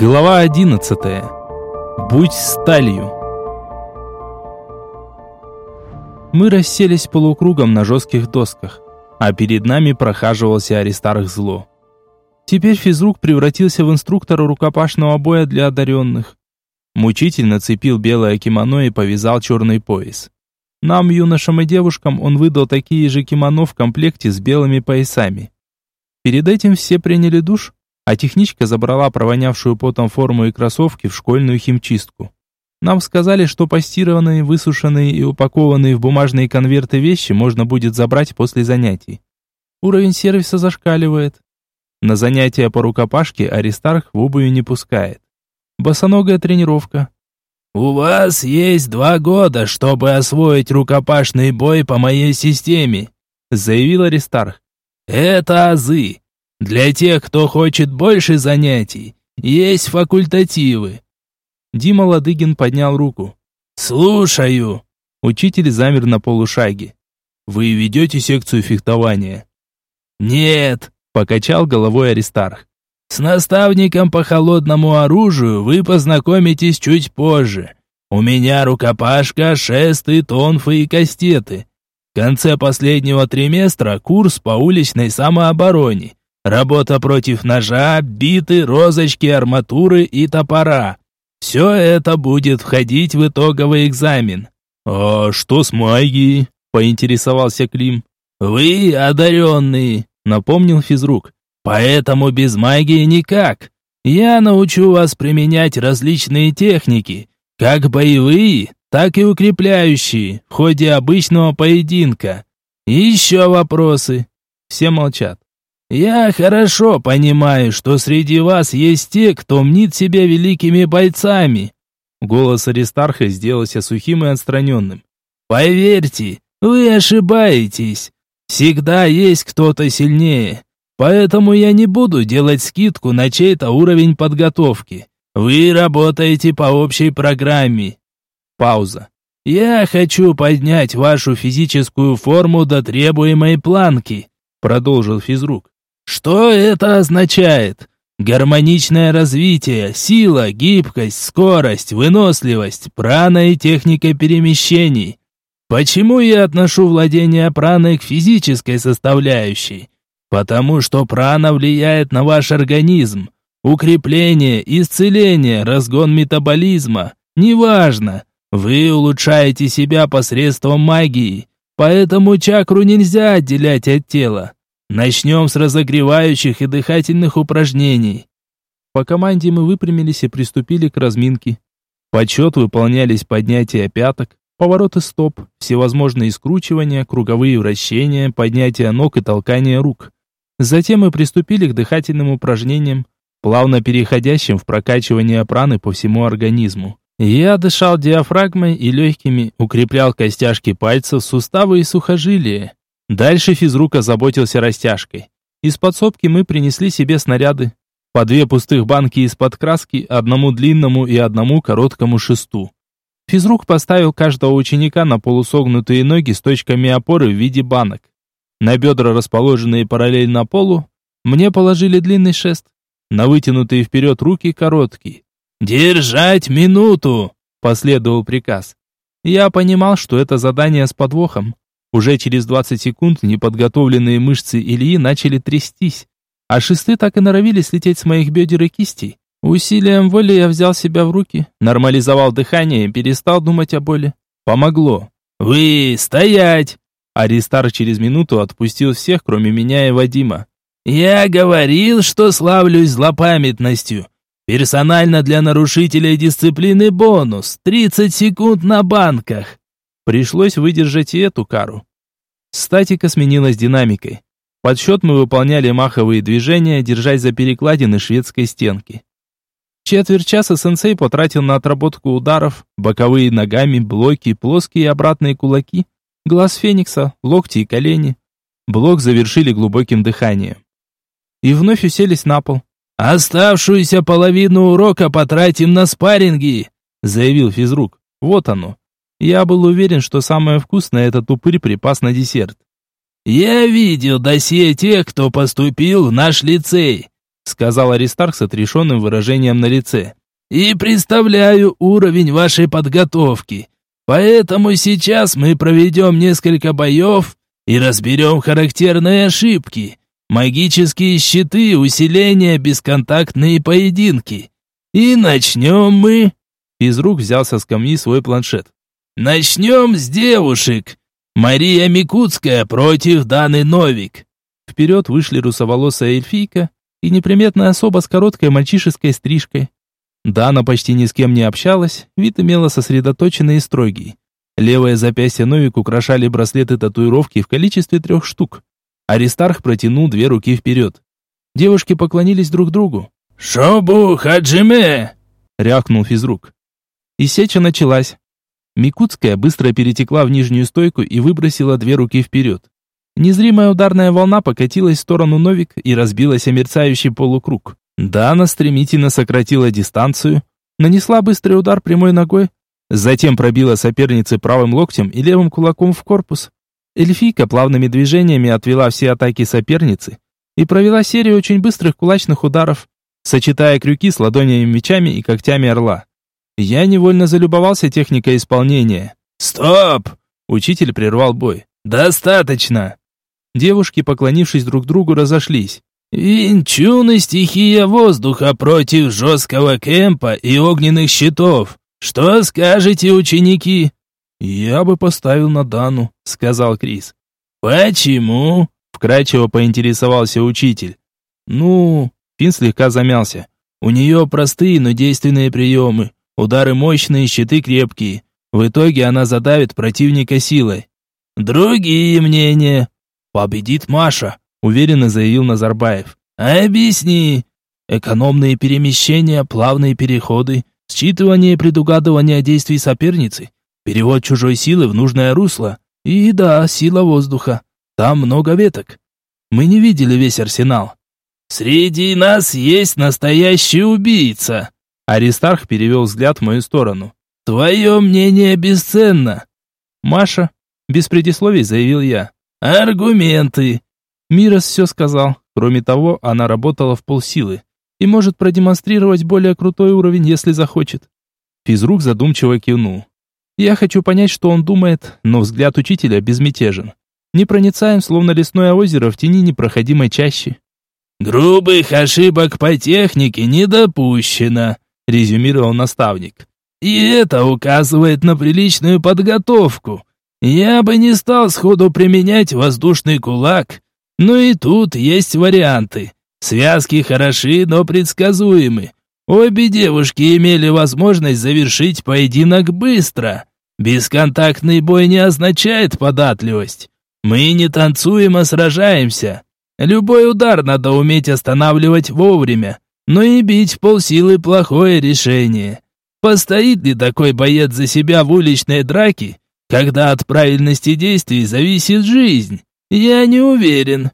Глава 11. Будь сталью. Мы расселись полукругом на жестких досках, а перед нами прохаживался Аристарх Зло. Теперь физрук превратился в инструктора рукопашного боя для одаренных. Мучитель нацепил белое кимоно и повязал черный пояс. Нам, юношам и девушкам, он выдал такие же кимоно в комплекте с белыми поясами. Перед этим все приняли душ, а техничка забрала провонявшую потом форму и кроссовки в школьную химчистку. Нам сказали, что постированные, высушенные и упакованные в бумажные конверты вещи можно будет забрать после занятий. Уровень сервиса зашкаливает. На занятия по рукопашке Аристарх в обуви не пускает. Босоногая тренировка. «У вас есть два года, чтобы освоить рукопашный бой по моей системе», заявил Аристарх. Это азы. Для тех, кто хочет больше занятий, есть факультативы. Дима Ладыгин поднял руку. Слушаю. Учитель замер на полушаге. Вы ведете секцию фехтования? Нет, покачал головой Аристарх. С наставником по холодному оружию вы познакомитесь чуть позже. У меня рукопашка, шесты, тонфы и кастеты конце последнего триместра курс по уличной самообороне. Работа против ножа, биты, розочки, арматуры и топора. Все это будет входить в итоговый экзамен. «А что с магией?» – поинтересовался Клим. «Вы одаренные», – напомнил физрук. «Поэтому без магии никак. Я научу вас применять различные техники, как боевые, так и укрепляющие в ходе обычного поединка. Еще вопросы. Все молчат. Я хорошо понимаю, что среди вас есть те, кто мнит себя великими бойцами. Голос Аристарха сделался сухим и отстраненным. Поверьте, вы ошибаетесь. Всегда есть кто-то сильнее. Поэтому я не буду делать скидку на чей-то уровень подготовки. Вы работаете по общей программе, Пауза. «Я хочу поднять вашу физическую форму до требуемой планки», продолжил физрук. «Что это означает? Гармоничное развитие, сила, гибкость, скорость, выносливость, прана и техника перемещений. Почему я отношу владение праной к физической составляющей? Потому что прана влияет на ваш организм. Укрепление, исцеление, разгон метаболизма. Неважно. Вы улучшаете себя посредством магии, поэтому чакру нельзя отделять от тела. Начнем с разогревающих и дыхательных упражнений. По команде мы выпрямились и приступили к разминке. Подсчет выполнялись поднятия пяток, повороты стоп, всевозможные скручивания, круговые вращения, поднятия ног и толкание рук. Затем мы приступили к дыхательным упражнениям, плавно переходящим в прокачивание праны по всему организму. Я дышал диафрагмой и легкими, укреплял костяшки пальцев, суставы и сухожилия. Дальше физрук озаботился растяжкой. Из подсобки мы принесли себе снаряды. По две пустых банки из-под краски, одному длинному и одному короткому шесту. Физрук поставил каждого ученика на полусогнутые ноги с точками опоры в виде банок. На бедра, расположенные параллельно полу, мне положили длинный шест. На вытянутые вперед руки короткий. «Держать минуту!» – последовал приказ. Я понимал, что это задание с подвохом. Уже через 20 секунд неподготовленные мышцы Ильи начали трястись, а шесты так и норовили слететь с моих бедер и кистей. Усилием воли я взял себя в руки, нормализовал дыхание и перестал думать о боли. Помогло. «Вы стоять!» Аристар через минуту отпустил всех, кроме меня и Вадима. «Я говорил, что славлюсь злопамятностью. Персонально для нарушителей дисциплины бонус. 30 секунд на банках. Пришлось выдержать и эту кару. Статика сменилась динамикой. Подсчет мы выполняли маховые движения, держась за перекладины шведской стенки. Четверть часа сенсей потратил на отработку ударов, боковые ногами, блоки, плоские и обратные кулаки, глаз феникса, локти и колени. Блок завершили глубоким дыханием. И вновь уселись на пол. «Оставшуюся половину урока потратим на спарринги», заявил физрук. Вот оно. Я был уверен, что самое вкусное этот упырь припас на десерт. «Я видел досье тех, кто поступил в наш лицей. сказал Аристарх с отрешенным выражением на лице. «И представляю уровень вашей подготовки. Поэтому сейчас мы проведем несколько боев и разберем характерные ошибки. Магические щиты, усиления, бесконтактные поединки. И начнем мы...» Из рук взял со скамьи свой планшет. «Начнем с девушек. Мария Микутская против Даны Новик». Вперед вышли русоволосая эльфийка и неприметная особа с короткой мальчишеской стрижкой. Дана почти ни с кем не общалась, вид имела сосредоточенный и строгий. Левое запястье Новик украшали браслеты-татуировки в количестве трех штук. Аристарх протянул две руки вперед. Девушки поклонились друг другу. «Шобу Хаджиме!» — рявкнул физрук. И сеча началась. Микутская быстро перетекла в нижнюю стойку и выбросила две руки вперед. Незримая ударная волна покатилась в сторону Новик и разбилась о мерцающий полукруг. Дана стремительно сократила дистанцию, нанесла быстрый удар прямой ногой, затем пробила сопернице правым локтем и левым кулаком в корпус. Эльфийка плавными движениями отвела все атаки соперницы и провела серию очень быстрых кулачных ударов, сочетая крюки с ладонями мечами и когтями орла. Я невольно залюбовался техникой исполнения. «Стоп!» Учитель прервал бой. «Достаточно!» Девушки, поклонившись друг другу, разошлись. «Винчун и стихия воздуха против жесткого кемпа и огненных щитов. Что скажете, ученики?» «Я бы поставил на Дану», — сказал Крис. «Почему?» — вкрадчиво поинтересовался учитель. «Ну...» — Фин слегка замялся. «У нее простые, но действенные приемы. Удары мощные, щиты крепкие. В итоге она задавит противника силой. Другие мнения. Победит Маша, уверенно заявил Назарбаев. Объясни. Экономные перемещения, плавные переходы, считывание и предугадывание действий соперницы, перевод чужой силы в нужное русло. И да, сила воздуха. Там много веток. Мы не видели весь арсенал. Среди нас есть настоящий убийца. Аристарх перевел взгляд в мою сторону. Твое мнение бесценно. Маша, без предисловий заявил я. Аргументы. Мирос все сказал. Кроме того, она работала в полсилы и может продемонстрировать более крутой уровень, если захочет. Физрук задумчиво кивнул. Я хочу понять, что он думает, но взгляд учителя безмятежен. Непроницаем, словно лесное озеро в тени непроходимой чащи. «Грубых ошибок по технике не допущено», — резюмировал наставник. «И это указывает на приличную подготовку. Я бы не стал сходу применять воздушный кулак, но и тут есть варианты. Связки хороши, но предсказуемы. Обе девушки имели возможность завершить поединок быстро. Бесконтактный бой не означает податливость. Мы не танцуем, а сражаемся. Любой удар надо уметь останавливать вовремя, но и бить полсилы плохое решение. Постоит ли такой боец за себя в уличной драке, когда от правильности действий зависит жизнь? Я не уверен.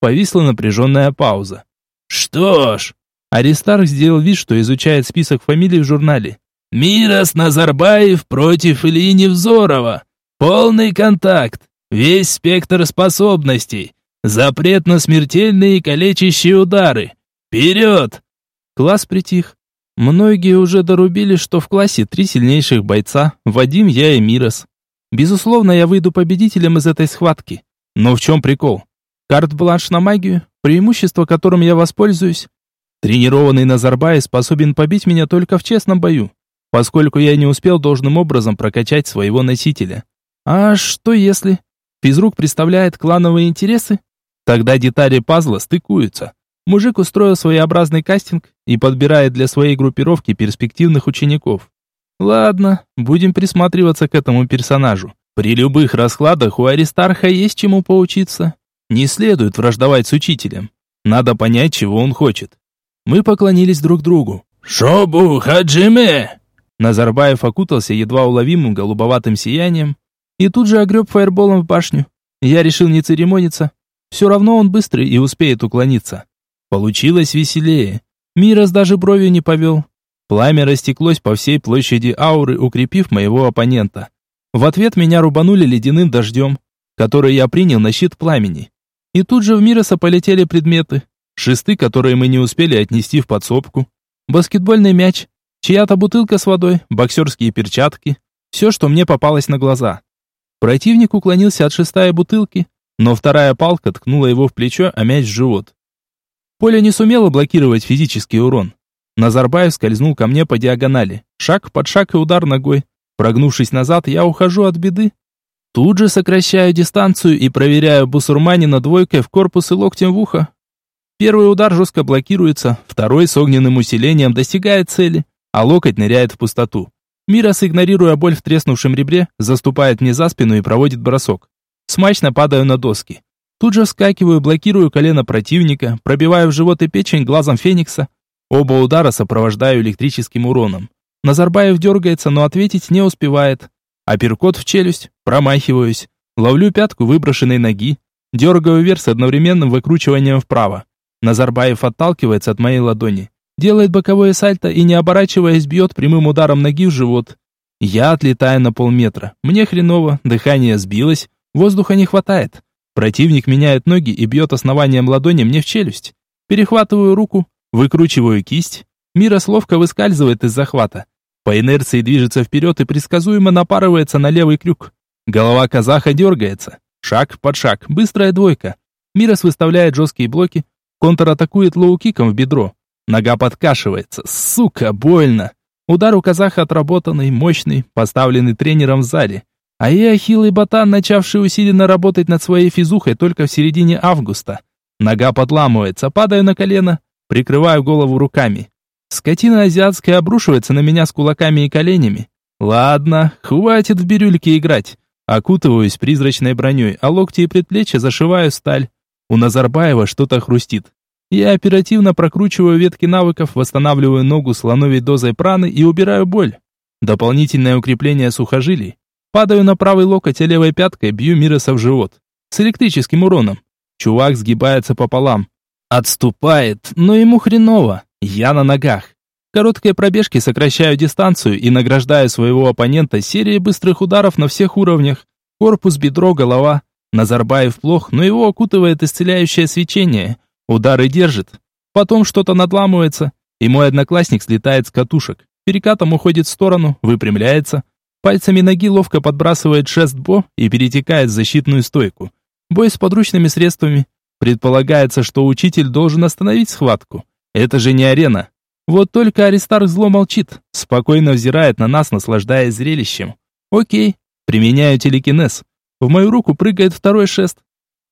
Повисла напряженная пауза. Что ж, Аристарх сделал вид, что изучает список фамилий в журнале. Мирос Назарбаев против Ильи Невзорова. Полный контакт. Весь спектр способностей. Запрет на смертельные и калечащие удары. Вперед! Класс притих. Многие уже дорубили, что в классе три сильнейших бойца. Вадим, я и Мирос. Безусловно, я выйду победителем из этой схватки. Но в чем прикол? Карт-бланш на магию, преимущество которым я воспользуюсь. Тренированный Назарбаев способен побить меня только в честном бою, поскольку я не успел должным образом прокачать своего носителя. А что если? Физрук представляет клановые интересы? Тогда детали пазла стыкуются. Мужик устроил своеобразный кастинг и подбирает для своей группировки перспективных учеников. Ладно, будем присматриваться к этому персонажу. При любых раскладах у Аристарха есть чему поучиться. Не следует враждовать с учителем. Надо понять, чего он хочет. Мы поклонились друг другу. «Шобу Хаджиме!» Назарбаев окутался едва уловимым голубоватым сиянием и тут же огреб фаерболом в башню. Я решил не церемониться. Все равно он быстрый и успеет уклониться. Получилось веселее. Мирос даже бровью не повел. Пламя растеклось по всей площади ауры, укрепив моего оппонента. В ответ меня рубанули ледяным дождем, который я принял на щит пламени. И тут же в Мироса полетели предметы. шесты, которые мы не успели отнести в подсобку, баскетбольный мяч, чья-то бутылка с водой, боксерские перчатки, все, что мне попалось на глаза. Противник уклонился от шестая бутылки, но вторая палка ткнула его в плечо, а мяч в живот. Поле не сумело блокировать физический урон. Назарбаев скользнул ко мне по диагонали. Шаг под шаг и удар ногой. Прогнувшись назад, я ухожу от беды. Тут же сокращаю дистанцию и проверяю бусурманина двойкой в корпус и локтем в ухо. Первый удар жестко блокируется, второй с огненным усилением достигает цели, а локоть ныряет в пустоту. Мирос, игнорируя боль в треснувшем ребре, заступает мне за спину и проводит бросок. Смачно падаю на доски. Тут же вскакиваю, блокирую колено противника, пробиваю в живот и печень глазом феникса. Оба удара сопровождаю электрическим уроном. Назарбаев дергается, но ответить не успевает. Апперкот в челюсть, промахиваюсь. Ловлю пятку выброшенной ноги, дергаю вверх с одновременным выкручиванием вправо. Назарбаев отталкивается от моей ладони, делает боковое сальто и, не оборачиваясь, бьет прямым ударом ноги в живот. Я отлетаю на полметра. Мне хреново, дыхание сбилось, воздуха не хватает. Противник меняет ноги и бьет основанием ладони мне в челюсть. Перехватываю руку, выкручиваю кисть. Мирас ловко выскальзывает из захвата. По инерции движется вперед и предсказуемо напарывается на левый крюк. Голова казаха дергается. Шаг под шаг, быстрая двойка. Мирас выставляет жесткие блоки, контратакует лоу-киком в бедро. Нога подкашивается. Сука, больно. Удар у казаха отработанный, мощный, поставленный тренером в зале. А я хилый ботан, начавший усиленно работать над своей физухой только в середине августа. Нога подламывается, падаю на колено, прикрываю голову руками. Скотина азиатская обрушивается на меня с кулаками и коленями. Ладно, хватит в бирюльке играть. Окутываюсь призрачной броней, а локти и предплечья зашиваю сталь. У Назарбаева что-то хрустит. Я оперативно прокручиваю ветки навыков, восстанавливаю ногу слоновой дозой праны и убираю боль. Дополнительное укрепление сухожилий. Падаю на правый локоть, а левой пяткой бью Мироса в живот. С электрическим уроном. Чувак сгибается пополам. Отступает, но ему хреново. Я на ногах. Короткой пробежки сокращаю дистанцию и награждаю своего оппонента серией быстрых ударов на всех уровнях. Корпус, бедро, голова. Назарбаев плох, но его окутывает исцеляющее свечение. Удары держит. Потом что-то надламывается, и мой одноклассник слетает с катушек. Перекатом уходит в сторону, выпрямляется. Пальцами ноги ловко подбрасывает шест Бо и перетекает в защитную стойку. Бой с подручными средствами. Предполагается, что учитель должен остановить схватку. Это же не арена. Вот только Аристарх зло молчит, спокойно взирает на нас, наслаждаясь зрелищем. Окей, применяю телекинез. В мою руку прыгает второй шест.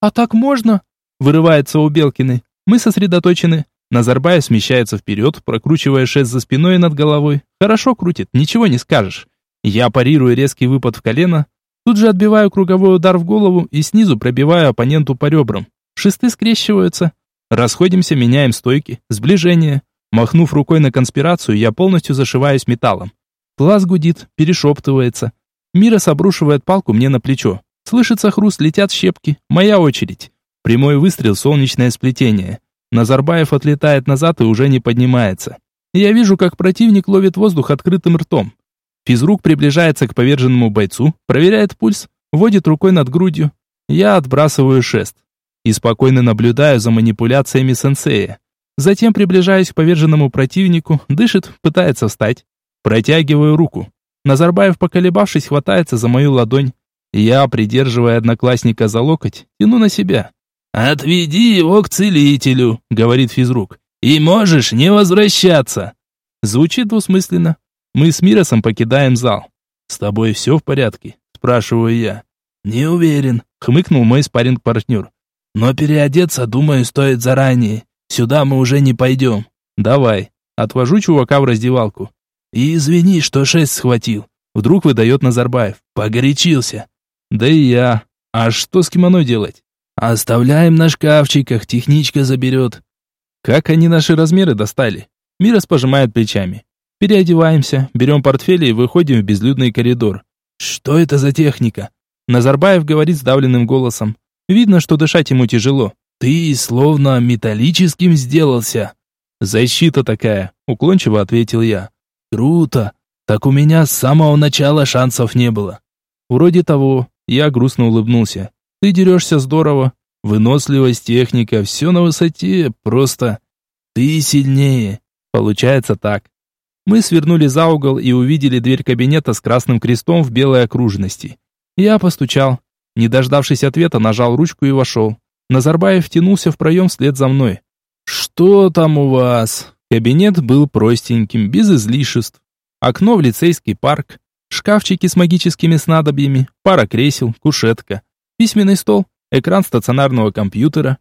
«А так можно?» Вырывается у Белкиной. Мы сосредоточены. Назарбаев смещается вперед, прокручивая шест за спиной и над головой. Хорошо крутит, ничего не скажешь. Я парирую резкий выпад в колено, тут же отбиваю круговой удар в голову и снизу пробиваю оппоненту по ребрам. Шесты скрещиваются. Расходимся, меняем стойки, сближение. Махнув рукой на конспирацию, я полностью зашиваюсь металлом. Глаз гудит, перешептывается. Мирос обрушивает палку мне на плечо. Слышится хруст, летят щепки. Моя очередь. Прямой выстрел, солнечное сплетение. Назарбаев отлетает назад и уже не поднимается. Я вижу, как противник ловит воздух открытым ртом. Физрук приближается к поверженному бойцу, проверяет пульс, водит рукой над грудью. Я отбрасываю шест и спокойно наблюдаю за манипуляциями сенсея. Затем приближаюсь к поверженному противнику, дышит, пытается встать. Протягиваю руку. Назарбаев, поколебавшись, хватается за мою ладонь. Я, придерживая одноклассника за локоть, тяну на себя. «Отведи его к целителю», — говорит физрук. «И можешь не возвращаться». Звучит двусмысленно. Мы с Миросом покидаем зал. «С тобой все в порядке?» — спрашиваю я. «Не уверен», — хмыкнул мой спарринг-партнер. «Но переодеться, думаю, стоит заранее. Сюда мы уже не пойдем». «Давай». Отвожу чувака в раздевалку. «И извини, что шесть схватил». Вдруг выдает Назарбаев. «Погорячился». «Да и я. А что с кимоно делать?» «Оставляем на шкафчиках, техничка заберет». «Как они наши размеры достали?» Мирос пожимает плечами. Переодеваемся, берем портфели и выходим в безлюдный коридор. «Что это за техника?» Назарбаев говорит сдавленным голосом. Видно, что дышать ему тяжело. «Ты словно металлическим сделался». «Защита такая», — уклончиво ответил я. «Круто. Так у меня с самого начала шансов не было». «Вроде того». Я грустно улыбнулся. Ты дерешься здорово. Выносливость, техника, все на высоте, просто... Ты сильнее. Получается так. Мы свернули за угол и увидели дверь кабинета с красным крестом в белой окружности. Я постучал. Не дождавшись ответа, нажал ручку и вошел. Назарбаев втянулся в проем вслед за мной. «Что там у вас?» Кабинет был простеньким, без излишеств. Окно в лицейский парк, шкафчики с магическими снадобьями, пара кресел, кушетка, письменный стол, экран стационарного компьютера.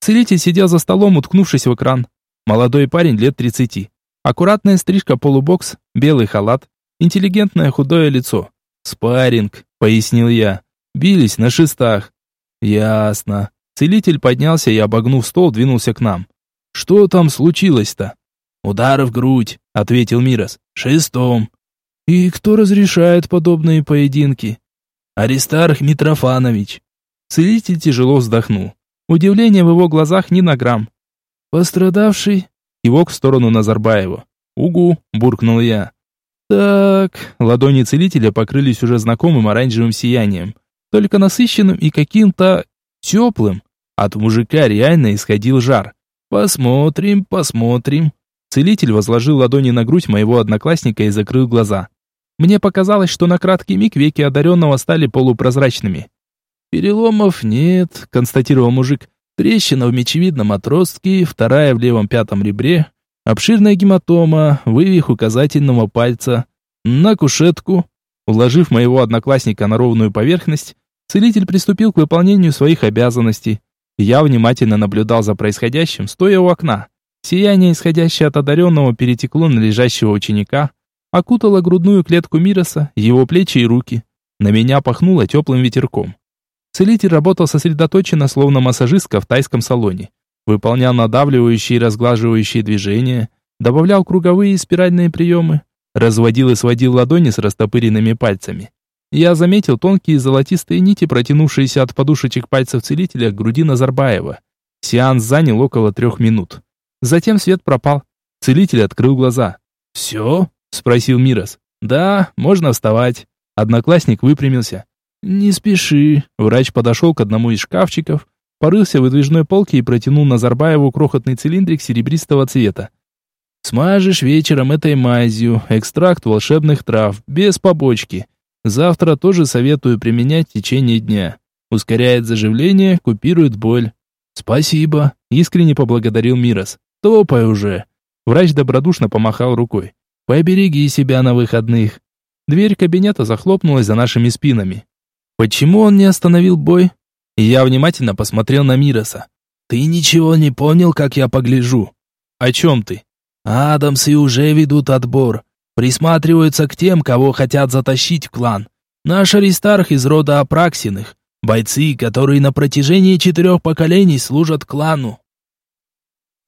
Целитель сидел за столом, уткнувшись в экран. Молодой парень лет 30. Аккуратная стрижка полубокс, белый халат, интеллигентное худое лицо. «Спарринг», — пояснил я. «Бились на шестах». «Ясно». Целитель поднялся и, обогнув стол, двинулся к нам. «Что там случилось-то?» «Удар в грудь», — ответил Мирос. «Шестом». «И кто разрешает подобные поединки?» «Аристарх Митрофанович». Целитель тяжело вздохнул. Удивление в его глазах ни на грамм. «Пострадавший?» Кивок в сторону Назарбаева. «Угу», — буркнул я. «Так...» Ладони целителя покрылись уже знакомым оранжевым сиянием. Только насыщенным и каким-то... теплым. От мужика реально исходил жар. «Посмотрим, посмотрим». Целитель возложил ладони на грудь моего одноклассника и закрыл глаза. Мне показалось, что на краткий миг веки одаренного стали полупрозрачными. «Переломов нет», — констатировал мужик. «Трещина в мечевидном отростке, вторая в левом пятом ребре, обширная гематома, вывих указательного пальца. На кушетку». Уложив моего одноклассника на ровную поверхность, целитель приступил к выполнению своих обязанностей. Я внимательно наблюдал за происходящим, стоя у окна. Сияние, исходящее от одаренного, перетекло на лежащего ученика, окутало грудную клетку Мироса, его плечи и руки. На меня пахнуло теплым ветерком. Целитель работал сосредоточенно, словно массажистка в тайском салоне. Выполнял надавливающие и разглаживающие движения, добавлял круговые и спиральные приемы, разводил и сводил ладони с растопыренными пальцами. Я заметил тонкие золотистые нити, протянувшиеся от подушечек пальцев целителя к груди Назарбаева. Сеанс занял около трех минут. Затем свет пропал. Целитель открыл глаза. «Все?» – спросил Мирос. «Да, можно вставать». Одноклассник выпрямился. «Не спеши». Врач подошел к одному из шкафчиков, порылся в выдвижной полке и протянул Назарбаеву крохотный цилиндрик серебристого цвета. «Смажешь вечером этой мазью, экстракт волшебных трав, без побочки. Завтра тоже советую применять в течение дня. Ускоряет заживление, купирует боль». «Спасибо», — искренне поблагодарил Мирос. Топай уже. Врач добродушно помахал рукой. Побереги себя на выходных. Дверь кабинета захлопнулась за нашими спинами. Почему он не остановил бой? Я внимательно посмотрел на Мироса. Ты ничего не понял, как я погляжу. О чем ты? Адамсы уже ведут отбор. Присматриваются к тем, кого хотят затащить в клан. Наш Аристарх из рода Апраксиных. Бойцы, которые на протяжении четырех поколений служат клану.